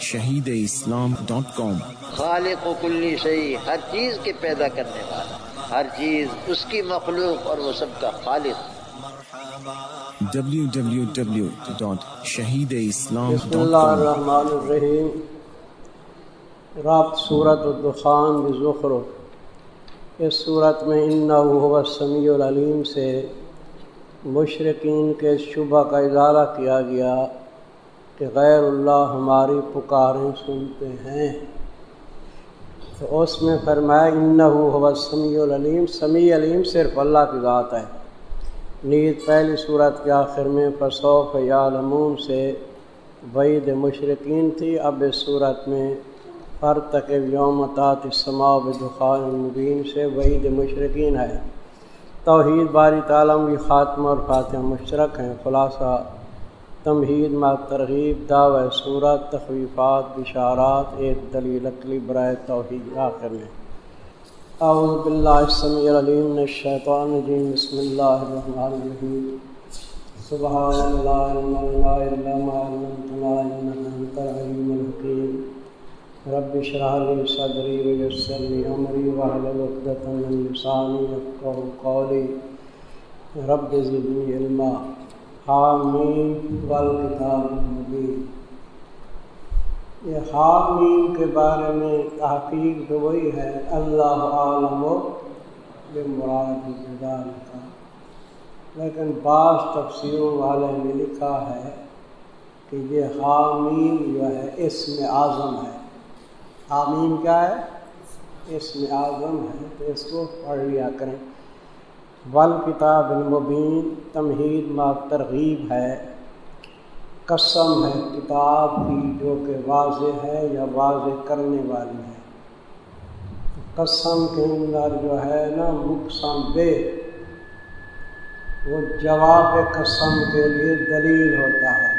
Shaheed Islam dot کام۔ خالق و کلی شہی ہر چیز کے پیدا کرنے والا ہر چیز اس کی مخلوق اور وہ سب کا خالق۔ www.shahideislam.com رابط صورت الدخان بزخر۔ اس صورت میں ان کہ غیر اللہ ہماری پکاریں سنتے ہیں۔ تو اس میں فرمایا ان ہوا سمیع العلیم۔ سمیع علیم صرف اللہ کی ذات ہے۔ نیت پہلی صورت کے آخر میں پسوف یا لمون سے وعید مشرقین تھی۔ اب اس صورت میں، ہر تک یوم سما دخان المبین سے وعید مشرقین ہے۔ توحید باری تعالم کی خاتمہ اور فاتح مشرق ہیں۔ خلاصہ تمہید ما ترغیب دعو صورت تخویفات، بشارات، ایک دلیل اقلی برائے توحید آخر میں۔ اعوذ باللہ السمیع العلیم من الشیطان الرجیم، بسم اللہ الرحمن الرحیم۔ سبحان اللہ، لا الہ الا ما علمتنا انك انت العلیم الحکیم۔ رب اشرح لي صدري ويسر لي امري واحلل عقدة من لساني يفقهوا قولي رب زدني علما۔ حامیم والکتاب المبین یہ حامیم کے بارے میں تحقیق تو وہی ہے۔ اللہ عالم و مراد جدال کا۔ لیکن بعض تفسیروں والے نے لکھا ہے کہ یہ حامیم جو ہے اس میں اعظم ہے۔ آمین کیا ہے؟ اس میں اعظم ہے تو اس کو پڑھ لیا کریں۔ ول کتاب المبین تمہید ما ترغیب ہے۔ قسم ہے کتاب کی جو کہ واضح ہے یا واضح کرنے والی ہے۔ قسم کے اندر جو ہے نا مقصم بے۔ وہ جواب قسم کے لیے دلیل ہوتا ہے۔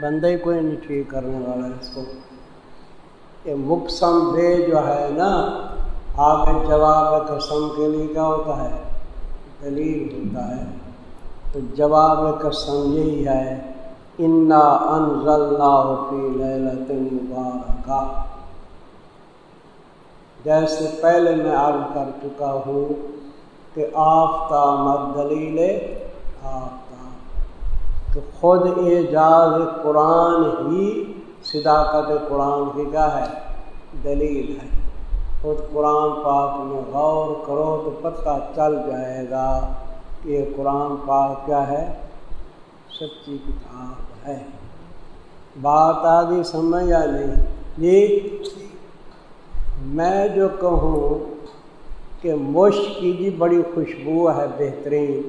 بندے کوئی نہیں ٹھیک کرنے والا اس کو۔ کہ مقصم بے جو ہے نا، آگے جواب قسم کے لیے کیا ہوتا ہے؟ دلیل ہوتا ہے۔ تو جواب قسم یہی ہے۔ انا مبارکہ جیسے پہلے میں عرض کر چکا ہوں کہ آفتاب دلیل آفتاب کہ خود اعجاز قرآن ہی صداقت قرآن کی کیا ہے، دلیل ہے۔ خود قرآن پاک میں غور کرو تو پتہ چل جائے گا کہ یہ قرآن پاک کیا ہے؟ سچی کتاب ہے۔ بات آدھی سمجھ یا نہیں؟ جی؟ میں جو کہوں کہ مشق کی جی بڑی خوشبو ہے، بہترین۔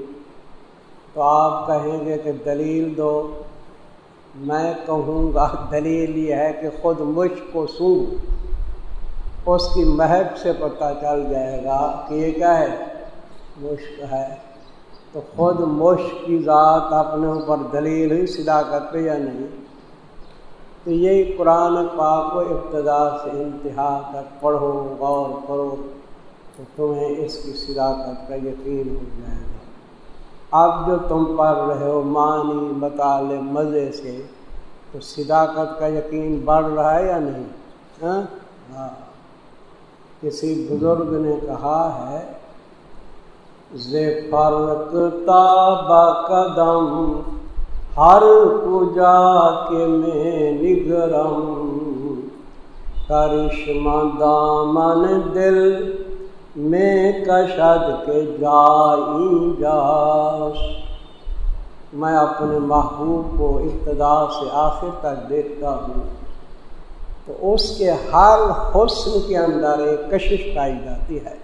تو آپ کہیں گے کہ دلیل دو۔ میں کہوں گا دلیل یہ ہے کہ خود مشق کو سوں۔ اس کی مہک سے پتہ چل جائے گا کہ یہ کیا ہے؟ مشق ہے۔ تو خود مشق کی ذات اپنے اوپر دلیل ہی سدا کرتے یا نہیں؟ تو یہی قرآن پاک کو ابتدا سے انتہا تک پڑھو غور کرو تو تمہیں اس کی صداقت کا یقین ہو جائے گا۔ اب جو تم پڑھ رہے ہو معنی مطالعے مزے سے تو صداقت کا یقین بڑھ رہا ہے یا نہیں؟ ہاں, ہاں۔ کسی بزرگ نے کہا ہے قدم، ہر پوجا کے میں نگرم۔ کرشمہ دامن دل، میں کشد کے جائی جاس۔ میں اپنے محبوب کو ابتدا سے آخر تک دیکھتا ہوں۔ تو اس کے ہر حسن کے اندر ایک کشش پائی جاتی ہے۔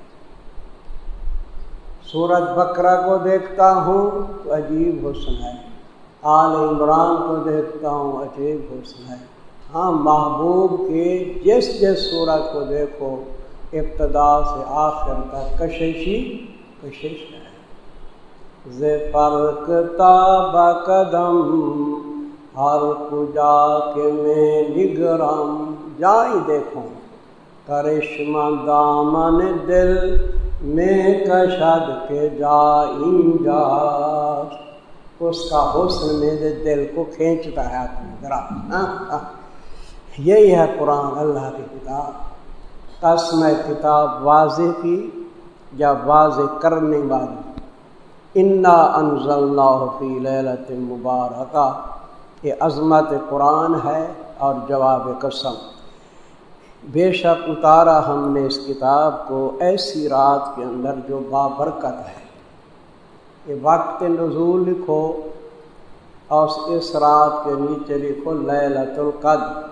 سورج بکرا کو دیکھتا ہوں تو عجیب حسن ہے۔ آل عمران کو دیکھتا ہوں عجیب حسن ہے۔ ہاں محبوب کے جس جس سورج کو دیکھو، ابتدا سے آخر تک کششی کشش ہے۔ قدم، ہر کجا کے میں نگرم جائی دیکھوں۔ کرشمہ دامن دل میں کشد کے جائی جا اس کا حسن میرے دل کو کھینچتا ہے اپنی طرح۔ یہی ہے قرآن اللہ کی کتاب۔ قسم کتاب واضح کی یا واضح کرنے والی۔ انا انض اللہ فی للت مبارکہ یہ عظمت قرآن ہے اور جواب قسم۔ بے شک اتارا ہم نے اس کتاب کو ایسی رات کے اندر جو بابرکت ہے۔ یہ وقت نزول لکھو اور اس رات کے نیچے لکھو للت القدر۔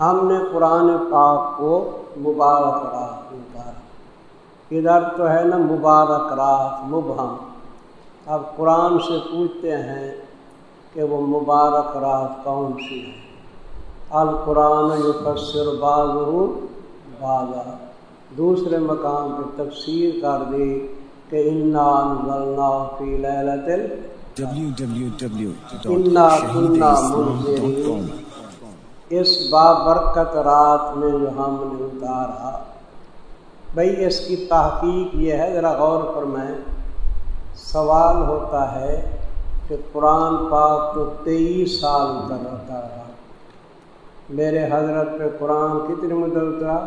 ہم نے قرآن پاک کو مبارک رات اتارا ادھر تو ہے نا مبارک رات مبہم۔ اب قرآن سے پوچھتے ہیں کہ وہ مبارک رات کون سی ہے۔ القرآن یفسر بازو بازا دوسرے مقام پہ تفسیر کر دی کہ انا انزلنا فی لیلت اس بابرکت رات میں جو ہم نے اتارا۔ بھائی اس کی تحقیق یہ ہے، ذرا غور پر میں سوال ہوتا ہے کہ قرآن پاک تو تیئیس سال اتر ہوتا رہا میرے حضرت پہ قرآن کتنی مدت اترا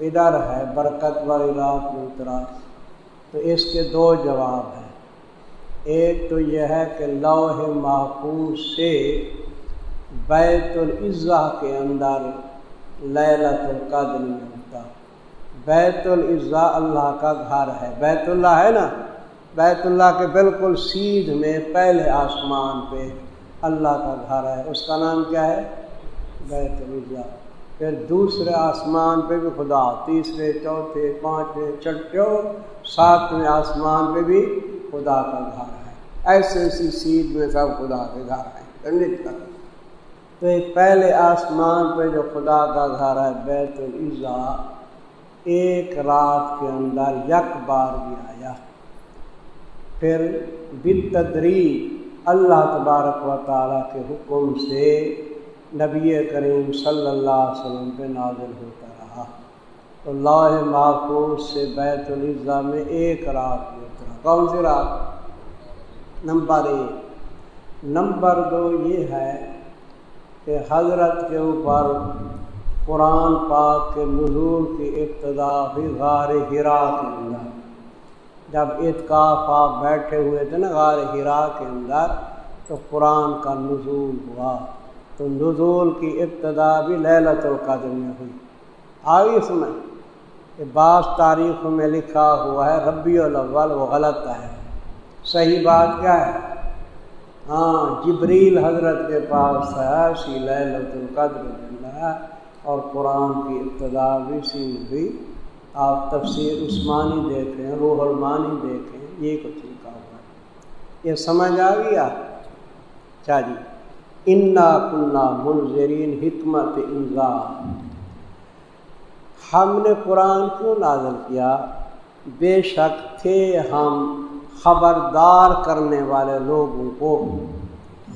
ادھر ہے، برکت والی رات میں اترا۔ تو اس کے دو جواب ہیں۔ ایک تو یہ ہے کہ لوح محفوظ سے بیت العضا کے اندر للت القدر میں ہوتا بیت العضا اللہ کا گھر ہے۔ بیت اللہ ہے نا؟ بیت اللہ کے بالکل سیدھ میں پہلے آسمان پہ اللہ کا گھر ہے۔ اس کا نام کیا ہے؟ بیت العضا پھر دوسرے آسمان پہ بھی خدا، تیسرے، چوتھے، پانچویں چھٹے ساتویں آسمان پہ بھی خدا کا گھر ہے۔ ایسے ایسی سیدھ میں سب خدا کے گھر ہیں۔ کر تو ایک پہلے آسمان پہ جو خدا کا گھر ہے، بیت العضا ایک رات کے اندر یک بار بھی آیا۔ پھر بتدری اللہ تبارک و تعالیٰ کے حکم سے نبی کریم صلی اللہ علیہ وسلم پہ نازل ہوتا رہا۔ تو اللہ محفوظ سے بیت العضا میں ایک رات میں اترا کون سی رات؟ نمبر ایک۔ نمبر دو یہ ہے کہ حضرت کے اوپر قرآن پاک کے نزول کی ابتدا بھی غار ہرا کے اندر جب اتکاف آپ بیٹھے ہوئے تھے نا غار ہرا کے اندر، تو قرآن کا نزول ہوا۔ تو نزول کی ابتدا بھی للت القدر میں ہوئی۔ آگے سنیں۔ بعض تاریخ میں لکھا ہوا ہے، ربیع الاول وہ غلط ہے۔ صحیح بات کیا ہے؟ ہاں جبریل حضرت کے پاس ہے سی لت القدر اور قرآن کی ابتدا بھی سی بھی آپ تفسیر عثمانی دیکھیں، روح المانی دیکھیں، یہ کچھ لکھا ہوا ہے۔ یہ سمجھ آ گیا اچھا جی۔ انا کنہ منظرین حکمت انضا ہم نے قرآن کیوں نازل کیا؟ بے شک تھے ہم خبردار کرنے والے لوگوں کو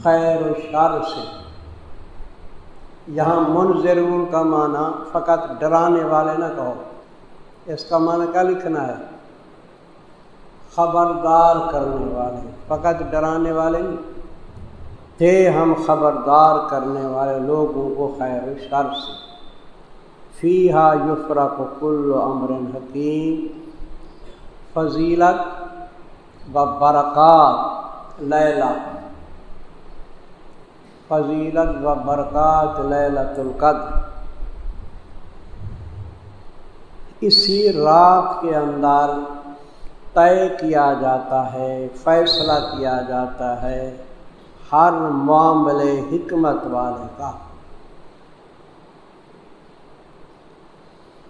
خیر و شر سے۔ یہاں منظرون کا معنی فقط ڈرانے والے نہ کہو۔ اس کا معنی کیا لکھنا ہے؟ خبردار کرنے والے۔ فقط ڈرانے والے نہیں۔ تھے ہم خبردار کرنے والے لوگوں کو خیر و شر سے۔ فی ہا یفرا کو کل امر حکیم۔ فضیلت و برکات لیلا فضیلت و برکات لیلت القدر۔ اسی رات کے اندر طے کیا جاتا ہے، فیصلہ کیا جاتا ہے ہر معاملے حکمت والے کا۔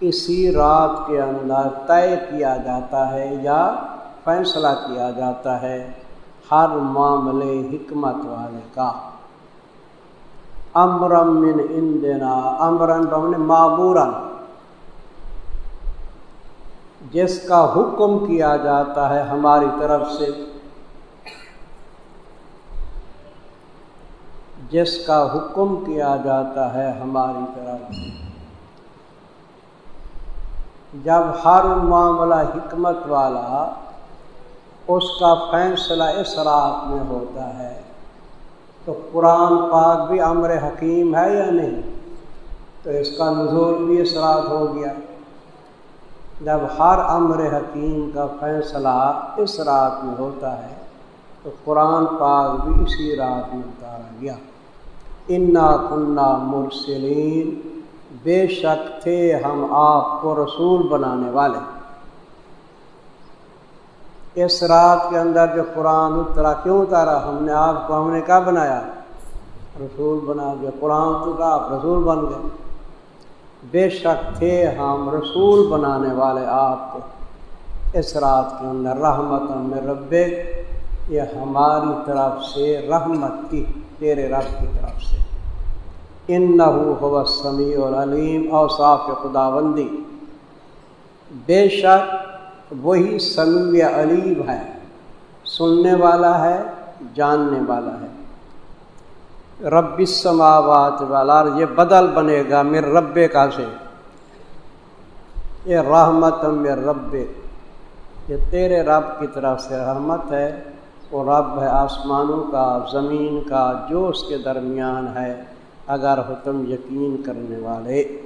اسی رات کے اندر طے کیا جاتا ہے یا فیصلہ کیا جاتا ہے ہر معاملے حکمت والے کا۔ امرم من ان دینا امرن بمن جس کا حکم کیا جاتا ہے ہماری طرف سے، جس کا حکم کیا جاتا ہے ہماری طرف سے۔ جب ہر معاملہ حکمت والا اس کا فیصلہ اس رات میں ہوتا ہے، تو قرآن پاک بھی امر حکیم ہے یا نہیں؟ تو اس کا نزول بھی اس رات ہو گیا۔ جب ہر امر حکیم کا فیصلہ اس رات میں ہوتا ہے، تو قرآن پاک بھی اسی رات میں اتارا گیا۔ انا کنہ مرسلین۔ بے شک تھے ہم آپ کو رسول بنانے والے۔ اس رات کے اندر جو قرآن اترا، کیوں اتارا؟ ہم نے آپ کو، ہم نے کیا بنایا؟ رسول بنا دیا قرآن اترا، آپ رسول بن گئے۔ بے شک تھے ہم رسول بنانے والے آپ کو۔ اس رات کے اندر رحمت میں رب یہ ہماری طرف سے رحمت کی، تیرے رب کی طرف سے۔ ان نہ ہو سمیع اور علیم اور صاف خدا بندی بے شک وہی سمیع علیم ہے، سننے والا ہے، جاننے والا ہے۔ رب السماوات والا یہ بدل بنے گا میر رب کا سے۔ یہ رحمت میر رب یہ تیرے رب کی طرف سے رحمت ہے، وہ رب ہے آسمانوں کا، زمین کا، جو اس کے درمیان ہے، اگر ہو تم یقین کرنے والے۔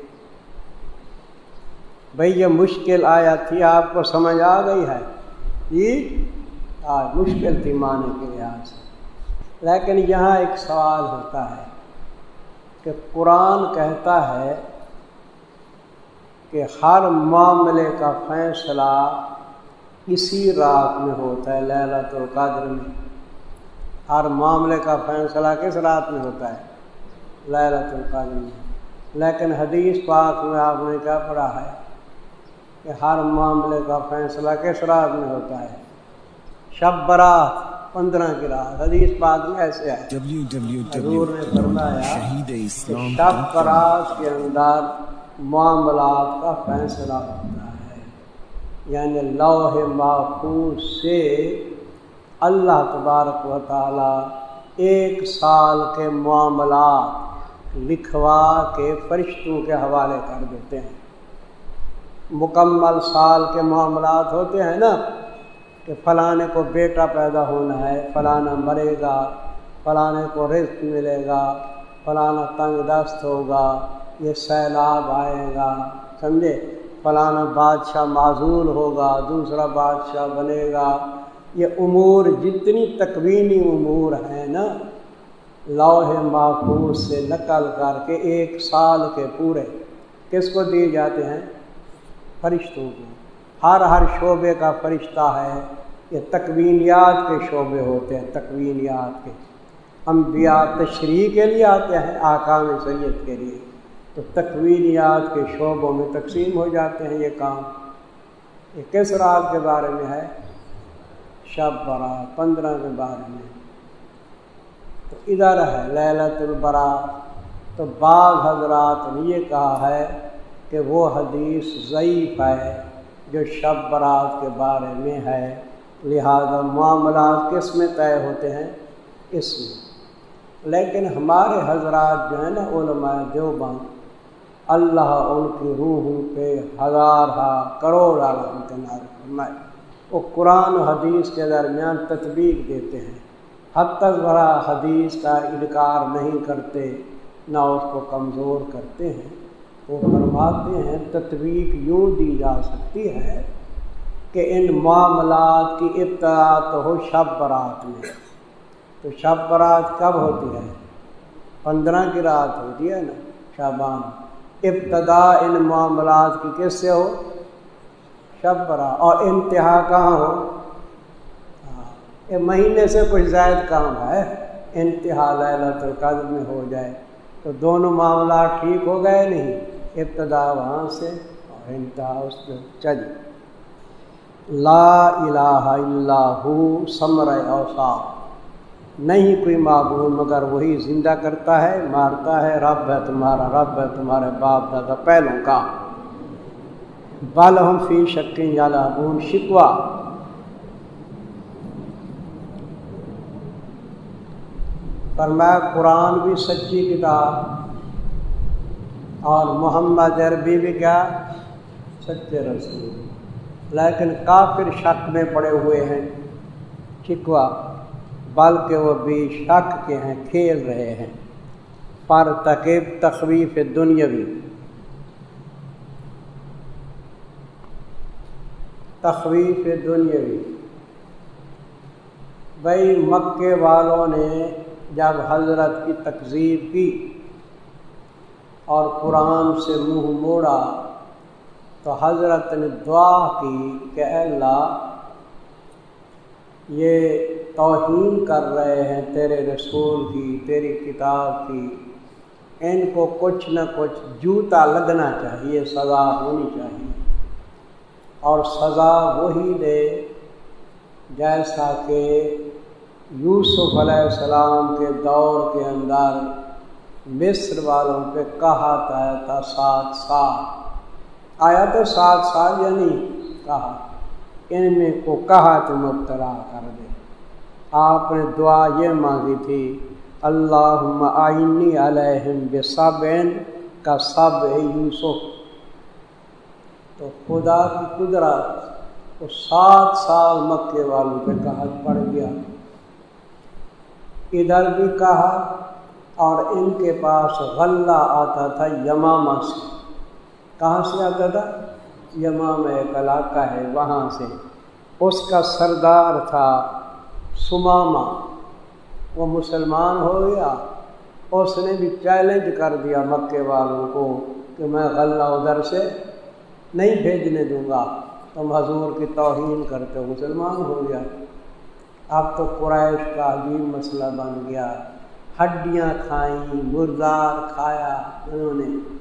بھئی یہ مشکل آیا تھی، آپ کو سمجھ آ گئی ہے۔ جی آج مشکل تھی مانے کے لحاظ سے۔ لیکن یہاں ایک سوال ہوتا ہے کہ قرآن کہتا ہے کہ ہر معاملے کا فیصلہ اسی رات میں ہوتا ہے لہلت القدر میں۔ ہر معاملے کا فیصلہ کس رات میں ہوتا ہے؟ لہلت القدر میں۔ لیکن حدیث پاک میں آپ نے کیا پڑھا ہے کہ ہر معاملے کا فیصلہ کس رات میں ہوتا ہے؟ شب برات۔ پندرہ رات حدیث پاک میں ایسے ہے۔ حضور نے فرمایا شب برات کے اندر معاملات کا فیصلہ ہوتا ہے۔ یعنی لوح محفوظ سے اللہ تبارک و تعالی ایک سال کے معاملات لکھوا کے فرشتوں کے حوالے کر دیتے ہیں۔ مکمل سال کے معاملات ہوتے ہیں نا۔ کہ فلانے کو بیٹا پیدا ہونا ہے، فلانا مرے گا، فلانے کو رزق ملے گا، فلانا تنگ دست ہوگا، یہ سیلاب آئے گا، سمجھے؟ فلانا بادشاہ معذول ہوگا، دوسرا بادشاہ بنے گا۔ یہ امور جتنی تکوینی امور ہیں نا، لوح محفوظ سے نقل کر کے ایک سال کے پورے کس کو دیے جاتے ہیں؟ فرشتوں کو۔ ہر ہر شعبے کا فرشتہ ہے۔ یہ تکوینیات کے شعبے ہوتے ہیں تکوینیات کے۔ انبیاء تشریح کے لیے آتے ہیں، آکام سید کے لیے۔ تو تکوینیات کے شعبوں میں تقسیم ہو جاتے ہیں یہ کام۔ یہ کس رات کے بارے میں ہے؟ شب برات پندرہ کے بارے میں۔ تو ادھر ہے للت البرا۔ تو بعض حضرات نے یہ کہا ہے کہ وہ حدیث ضعیف ہے۔ جو شب برات کے بارے میں ہے، لہذا معاملات کس میں طے ہوتے ہیں؟ اس میں۔ لیکن ہمارے حضرات جو ہیں نا، علماء دیوبند، اللہ ان کی روحوں پہ ہزار ہا کروڑ فرمائے۔ وہ قرآن و حدیث کے درمیان تطبیق دیتے ہیں۔ حد تک بڑا حدیث کا انکار نہیں کرتے، نہ اس کو کمزور کرتے ہیں۔ وہ فرماتے ہیں، تطویق یوں دی جا سکتی ہے کہ ان معاملات کی ابتدا تو ہو شب برات میں۔ تو شب برات کب ہوتی ہے؟ پندرہ کی رات ہوتی ہے نا شابان ابتدا ان معاملات کی کس سے ہو؟ شب برات۔ اور انتہا کہاں ہو؟ مہینے سے کچھ زائد کام ہے۔ انتہا لہلت القدر میں ہو جائے۔ تو دونوں معاملات ٹھیک ہو گئے نہیں؟ ابتدا وہاں سے اور انتہا اس میں چل۔ لا الہ الا ہو، ثمر اوصاف نہیں کوئی معبود مگر وہی زندہ کرتا ہے، مارتا ہے، رب ہے تمہارا، رب ہے تمہارے باپ، دادا، پہلوں کا۔ بل فی شکیں یا لابون شکوا فرمایا قرآن بھی سچی کتاب اور محمد عربی بھی کیا؟ سچے رسول۔ لیکن کافر شک میں پڑے ہوئے ہیں۔ شکوا بلکہ وہ بھی شک کے ہیں، کھیل رہے ہیں۔ پر تقیب تخویف دنیاوی۔ تخویف دنیاوی۔ بھائی مکے والوں نے جب حضرت کی تقزیب کی اور قرآن سے منہ موڑا تو حضرت نے دعا کی کہ اللہ، یہ توہین کر رہے ہیں تیرے رسول کی، تیری کتاب کی۔ ان کو کچھ نہ کچھ جوتا لگنا چاہیے، سزا ہونی چاہیے۔ اور سزا وہی دے جیسا کہ یوسف علیہ السلام کے دور کے اندر مصر والوں پہ کہا تھا سات سال۔ آیا تو سات سال یا نہیں؟ کہا۔ ان میں کو کہا تو مبتلا کر دے۔ آپ نے دعا یہ مانگی تھی اللہ آئینی علیہم بے سب کا سب یوسف۔ تو خدا کی قدرت وہ سات سال مکے والوں پہ کہا پڑ گیا۔ ادھر بھی کہا اور ان کے پاس غلہ آتا تھا یمامہ سے۔ کہاں سے آتا تھا؟ یمام ایک علاقہ ہے، وہاں سے۔ اس کا سردار تھا سماما وہ مسلمان ہو گیا۔ اس نے بھی چیلنج کر دیا مکے والوں کو کہ میں غلہ ادھر سے نہیں بھیجنے دوں گا۔ تم حضور کی توہین کرتے ہو، مسلمان ہو گیا۔ اب تو قریش کا عجیب مسئلہ بن گیا۔ ہڈیاں کھائیں، مردار کھایا انہوں نے۔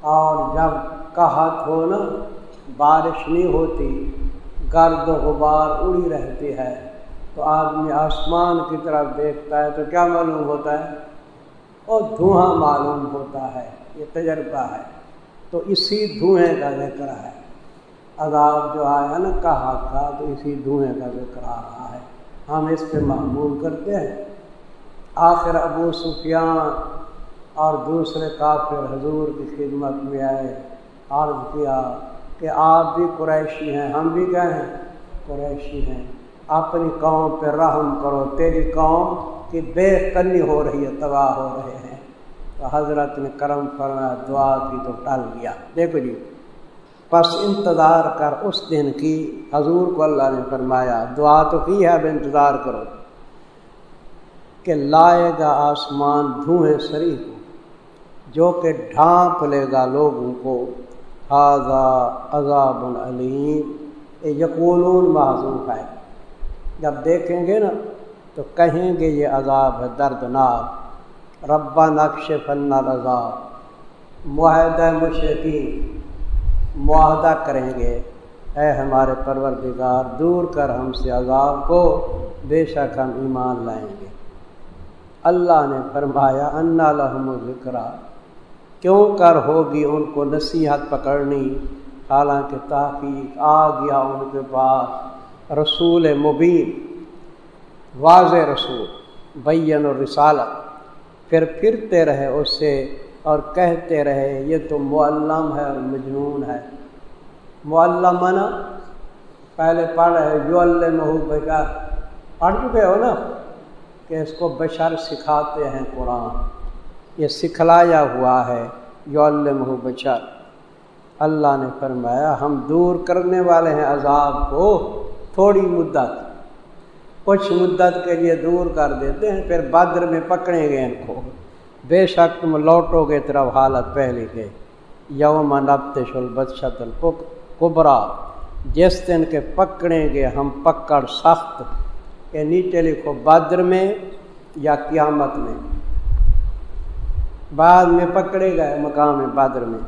اور جب کہت ہو نا، بارش نہیں ہوتی، گرد و غبار اڑی رہتی ہے۔ تو آدمی آسمان کی طرف دیکھتا ہے تو کیا معلوم ہوتا ہے؟ اور دھواں معلوم ہوتا ہے، یہ تجربہ ہے۔ تو اسی دھوئیں کا ذکر ہے۔ عذاب جو آیا نا، کہا کا تو اسی دھوئیں کا ذکر آ رہا ہے۔ ہم اس پہ معمول کرتے ہیں۔ آخر ابو سفیان اور دوسرے کافر حضور کی خدمت میں آئے، عرض کیا کہ آپ بھی قریشی ہیں، ہم بھی کیا ہیں۔ قریشی ہیں۔ اپنی قوم پہ رحم کرو، تیری قوم کی بے کنی ہو رہی ہے، تباہ ہو رہے ہیں۔ تو حضرت نے کرم فرمایا، دعا کی تو ٹل گیا دیکھو جی پس انتظار کر اس دن کی حضور کو اللہ نے فرمایا، دعا تو کی ہے، اب انتظار کرو۔ کہ لائے گا آسمان دھوئیں سری کو، جو کہ ڈھانپ لے گا لوگوں کو۔ حاضہ عذاب العلیم یقولون معذوف ہے جب دیکھیں گے نا تو کہیں گے یہ عذاب ہے دردناک۔ ربا نقش فن العذاب۔ معاہدہ مشرقین معاہدہ کریں گے۔ اے ہمارے پروردگار، دور کر ہم سے عذاب کو۔ بے شک ہم ایمان لائیں گے۔ اللہ نے فرمایا، انا لحم و ذکر کیوں کر ہوگی ان کو نصیحت پکڑنی؟ حالانکہ تحقیق آ گیا ان کے پاس۔ رسول مبین، واضح رسول، بین و رسالت پھر پھرتے رہے اس سے اور کہتے رہے، یہ تو معلم ہے اور مجنون ہے۔ معلم پہلے پڑھ رہے جو اللہ بشر۔ پڑھ چکے ہو نا؟ کہ اس کو بشر سکھاتے ہیں قرآن۔ یہ سکھلایا ہوا ہے جو اللہ بشر۔ اللہ نے فرمایا، ہم دور کرنے والے ہیں عذاب کو تھوڑی مدت۔ کچھ مدت کے لیے دور کر دیتے ہیں، پھر بدر میں پکڑیں گے ان کو۔ بے شک تم لوٹو گے طرف حالت پہلے کے۔ یوم نبتش البدشت القبرا جس دن کے پکڑیں گے، ہم پکڑ سخت یعنی کہ نیچے لکھو بدر میں یا قیامت میں۔ بعد میں پکڑے گئے مقام بدر میں۔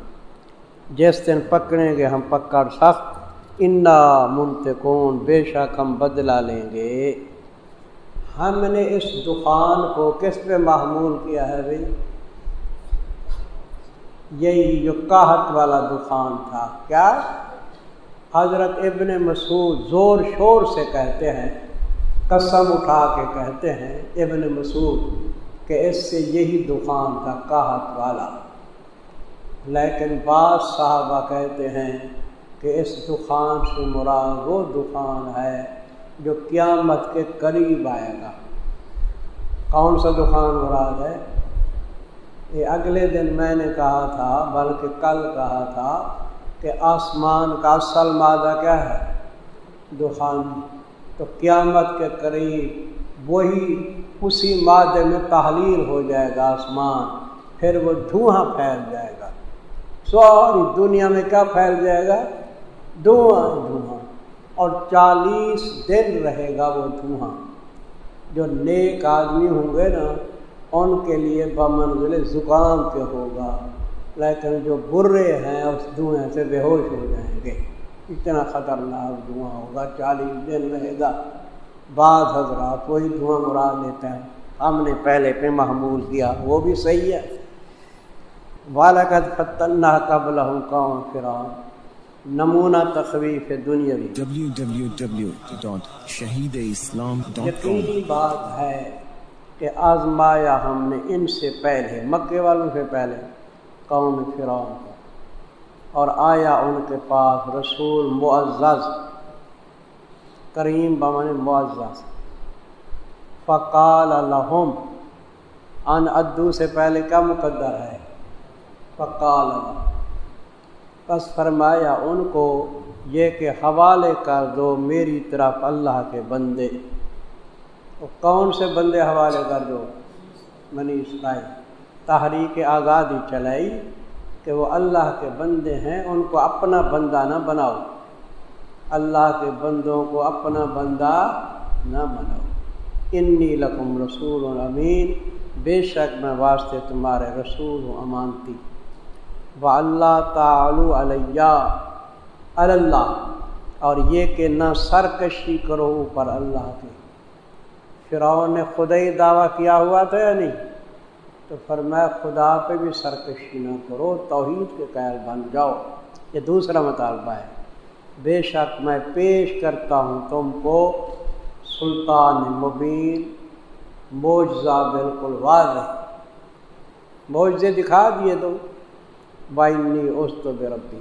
جس دن پکڑیں گے ہم پکڑ سخت۔ انا منتقون، بے شک ہم بدلا لیں گے۔ ہم نے اس دکان کو کس پہ معمول کیا ہے بھائی؟ یہی جو کاہت والا دکان تھا۔ کیا؟ حضرت ابن مسعود زور شور سے کہتے ہیں۔ قسم اٹھا کے کہتے ہیں، ابن مسعود، کہ اس سے یہی دکان تھا کاہت والا۔ لیکن بعض صحابہ کہتے ہیں کہ اس دکان سے مراد وہ دکان ہے جو قیامت کے قریب آئے گا۔ کون سا دکان مراد ہے؟ یہ اگلے دن میں نے کہا تھا، بلکہ کل کہا تھا، کہ آسمان کا اصل مادہ کیا ہے؟ دخان۔ تو قیامت کے قریب وہی اسی مادے میں تحلیل ہو جائے گا آسمان، پھر وہ دھواں پھیل جائے گا۔ سوری دنیا میں کیا پھیل جائے گا؟ دھواں دھواں۔ اور چالیس دن رہے گا وہ دھواں۔ جو نیک آدمی ہوں گے نا، ان کے لیے بمنزل زکام کے ہوگا، لیکن جو برے ہیں، اس دھوئیں سے بے ہوش ہو جائیں گے۔ اتنا خطرناک دھواں ہوگا چالیس دن رہے گا۔ بعض حضرات وہی دھواں مرا لیتے ہیں۔ ہم نے پہلے پہ محمول کیا وہ بھی صحیح ہے۔ بالکت فتنہ قبل ہوں کون فرعون۔ نمونہ تخویف دنیاوی۔ یقینی بات ہے کہ آزمایا ہم نے ان سے پہلے مکے والوں سے پہلے قوم فرعون۔ اور آیا ان کے پاس رسول معزز، کریم بمن معزز۔ فقال الحم ان ادو سے پہلے کیا مقدر ہے؟ فقال بس فرمایا ان کو، یہ کہ حوالے کر دو میری طرف اللہ کے بندے۔ کون سے بندے حوالے کر دو؟ منی اسرائیل۔ تحریک آزادی چلائی۔ کہ وہ اللہ کے بندے ہیں، ان کو اپنا بندہ نہ بناؤ۔ اللہ کے بندوں کو اپنا بندہ نہ بناؤ۔ انی لکم رسول امین۔ بے شک میں واسطے تمہارے رسول ہوں امانتی۔ و اللہ تعالو علیہ۔ اللہ اور یہ کہ نہ سرکشی کرو اوپر اللہ کے۔ فرعون نے خدا ہی دعویٰ کیا ہوا تھا یا نہیں؟ تو فرمایا خدا پہ بھی سرکشی نہ کرو، توحید کے قید بن جاؤ۔ یہ دوسرا مطالبہ ہے۔ بے شک میں پیش کرتا ہوں تم کو سلطان مبین موجزہ بالکل واضح۔ موجے دکھا دیے تو بائنی اس تو بے ربی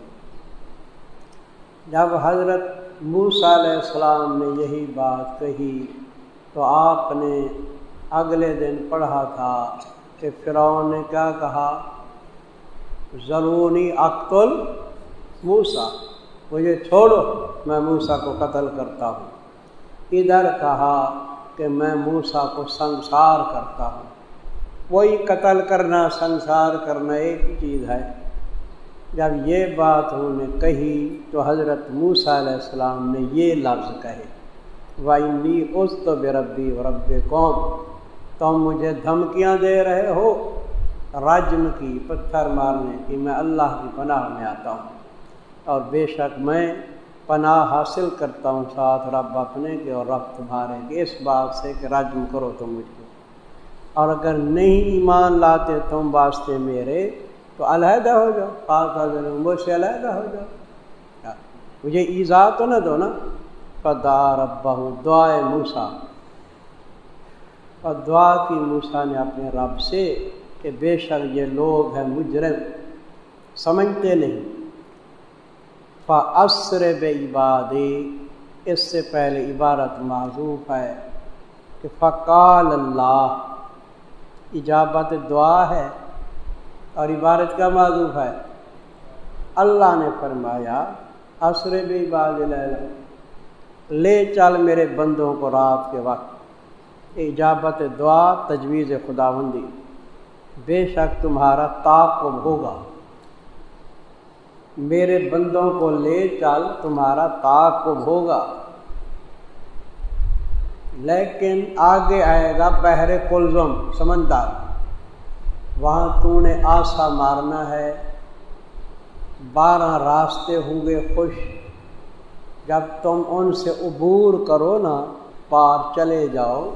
جب حضرت موسیٰ علیہ السلام نے یہی بات کہی تو آپ نے اگلے دن پڑھا تھا کہ فرعون نے کیا کہا؟ ضروری اقتل موسا مجھے چھوڑو، میں موسا کو قتل کرتا ہوں۔ ادھر کہا کہ میں موسا کو سنسار کرتا ہوں۔ وہی قتل کرنا، سنسار کرنا ایک چیز ہے۔ جب یہ بات انہوں نے کہی تو حضرت موسا علیہ السلام نے یہ لفظ کہے۔ وائنی اس تو بے ربی و رب قوم تم مجھے دھمکیاں دے رہے ہو۔ رجم کی پتھر مارنے کی میں اللہ کی پناہ میں آتا ہوں۔ اور بے شک میں پناہ حاصل کرتا ہوں ساتھ رب اپنے کے اور رب تمہارے کے۔ اس بات سے کہ رجم کرو تم مجھ کو۔ اور اگر نہیں ایمان لاتے تم واسطے میرے، تو علیحدہ ہو جاؤ۔ پاک مجھ سے علیحدہ ہو جاؤ۔ مجھے ایزا تو نہ دو نا۔ پدار ابا دعائے موسا اور دعا کی موسا نے اپنے رب سے کہ بے شک یہ لوگ ہیں مجرم، سمجھتے نہیں۔ فعصر بے عبادی اس سے پہلے عبارت معذوف ہے کہ فقال اللہ ایجابت دعا ہے اور عبارت کا معذوف ہے۔ اللہ نے فرمایا عصر بے عباد لے چل میرے بندوں کو رات کے وقت۔ ایجابت دعا تجویز خداوندی۔ بے شک تمہارا تعقب ہوگا۔ میرے بندوں کو لے چل، تمہارا تعقب ہوگا۔ لیکن آگے آئے گا بحر کلزم، سمندر۔ وہاں تو نے آسا مارنا ہے۔ بارہ راستے ہوں گے خوش۔ جب تم ان سے عبور کرو نا، پار چلے جاؤ۔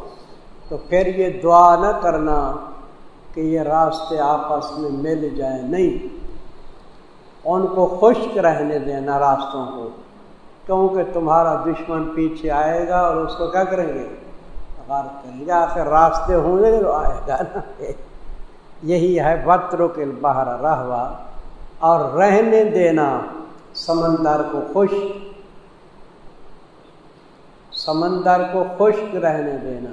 تو پھر یہ دعا نہ کرنا کہ یہ راستے آپس میں مل جائیں۔ نہیں۔ ان کو خشک رہنے دینا راستوں کو، کیونکہ تمہارا دشمن پیچھے آئے گا اور اس کو کیا کریں گے؟ کریں گے۔ آخر راستے ہوں گے تو آئے گا نا۔ یہی ہے وطر کے باہر رہوا اور رہنے دینا۔ سمندر کو خوش سمندر کو خشک رہنے دینا۔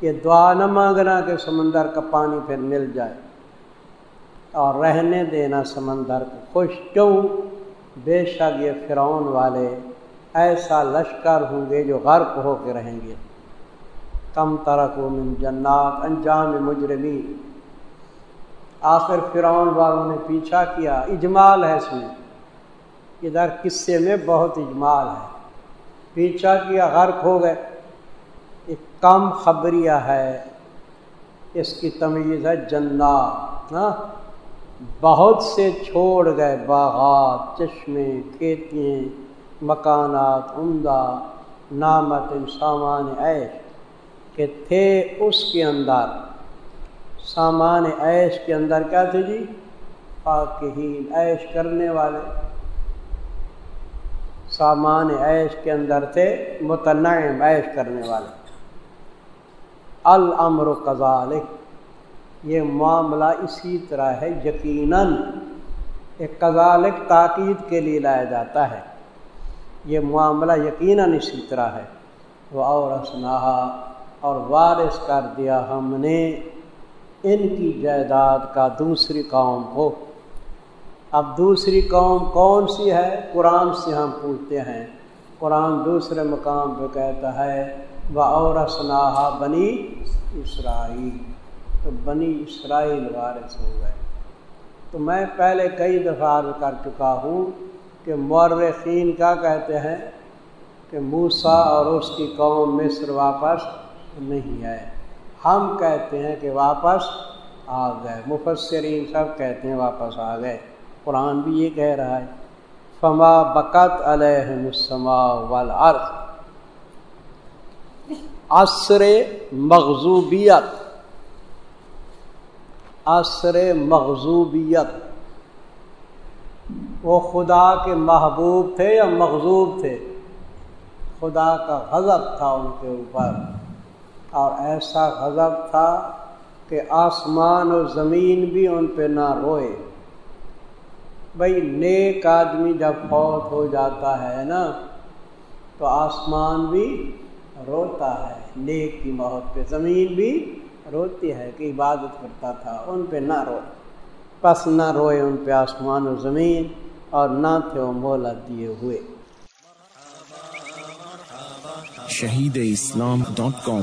یہ دعا نہ مانگنا کہ سمندر کا پانی پھر مل جائے اور رہنے دینا سمندر کو خوش کیوں؟ بے شک یہ فرعون والے ایسا لشکر ہوں گے جو غرق ہو کے رہیں گے۔ کم ترک من جنات، انجام مجرمی۔ آخر فرعون والوں نے پیچھا کیا، اجمال ہے اس میں۔ ادھر قصے میں بہت اجمال ہے۔ پیچھا کیا، غرق ہو گئے۔ کم خبریہ ہے۔ اس کی تمیز ہے جنات ہاں؟ بہت سے چھوڑ گئے باغات، چشمے کھیتیں مکانات، عمدہ نامت سامان عیش کہ تھے اس کے اندر۔ سامان عیش کے اندر کیا تھے جی؟ پاکہین عیش کرنے والے۔ سامان عیش کے اندر تھے متنعم، عیش کرنے والے۔ الامر و یہ معاملہ اسی طرح ہے، یقیناً ایک کزالک تاکید کے لیے لایا جاتا ہے۔ یہ معاملہ یقیناً اسی طرح ہے۔ وہ اور اسنہا اور وارث کر دیا ہم نے۔ ان کی جائیداد کا دوسری قوم ہو۔ اب دوسری قوم کون سی ہے؟ قرآن سے ہم پوچھتے ہیں۔ قرآن دوسرے مقام پہ کہتا ہے وہ اور بنی اسرائیل تو بنی اسرائیل وارث ہو گئے۔ تو میں پہلے کئی دفعہ کر چکا ہوں کہ مورخین کیا کہتے ہیں کہ موسا اور اس کی قوم مصر واپس نہیں آئے۔ ہم کہتے ہیں کہ واپس آ گئے۔ مفسرین سب کہتے ہیں واپس آ گئے۔ قرآن بھی یہ کہہ رہا ہے۔ فما بکت علیہما والارض عصر مغزوبیت عصر مغزوبیت وہ خدا کے محبوب تھے یا مغزوب تھے؟ خدا کا غضب تھا ان کے اوپر۔ اور ایسا غضب تھا کہ آسمان و زمین بھی ان پہ نہ روئے۔ بھائی نیک آدمی جب فوت ہو جاتا ہے نا، تو آسمان بھی روتا ہے۔ نیک کی موت پہ زمین بھی روتی ہے کہ عبادت کرتا تھا، ان پہ نہ رو۔ پس نہ روئے ان پہ آسمان و زمین اور نہ تھے وہ مولا دیے ہوئے۔ شہید اسلام ڈاٹ کام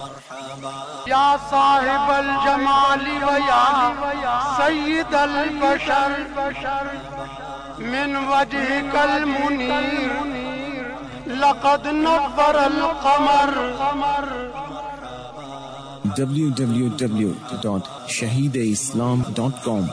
یا صاحب الجمال و یا سید البشر، من وجه کل منیر لقد نور القمر۔ www.shahideislam.com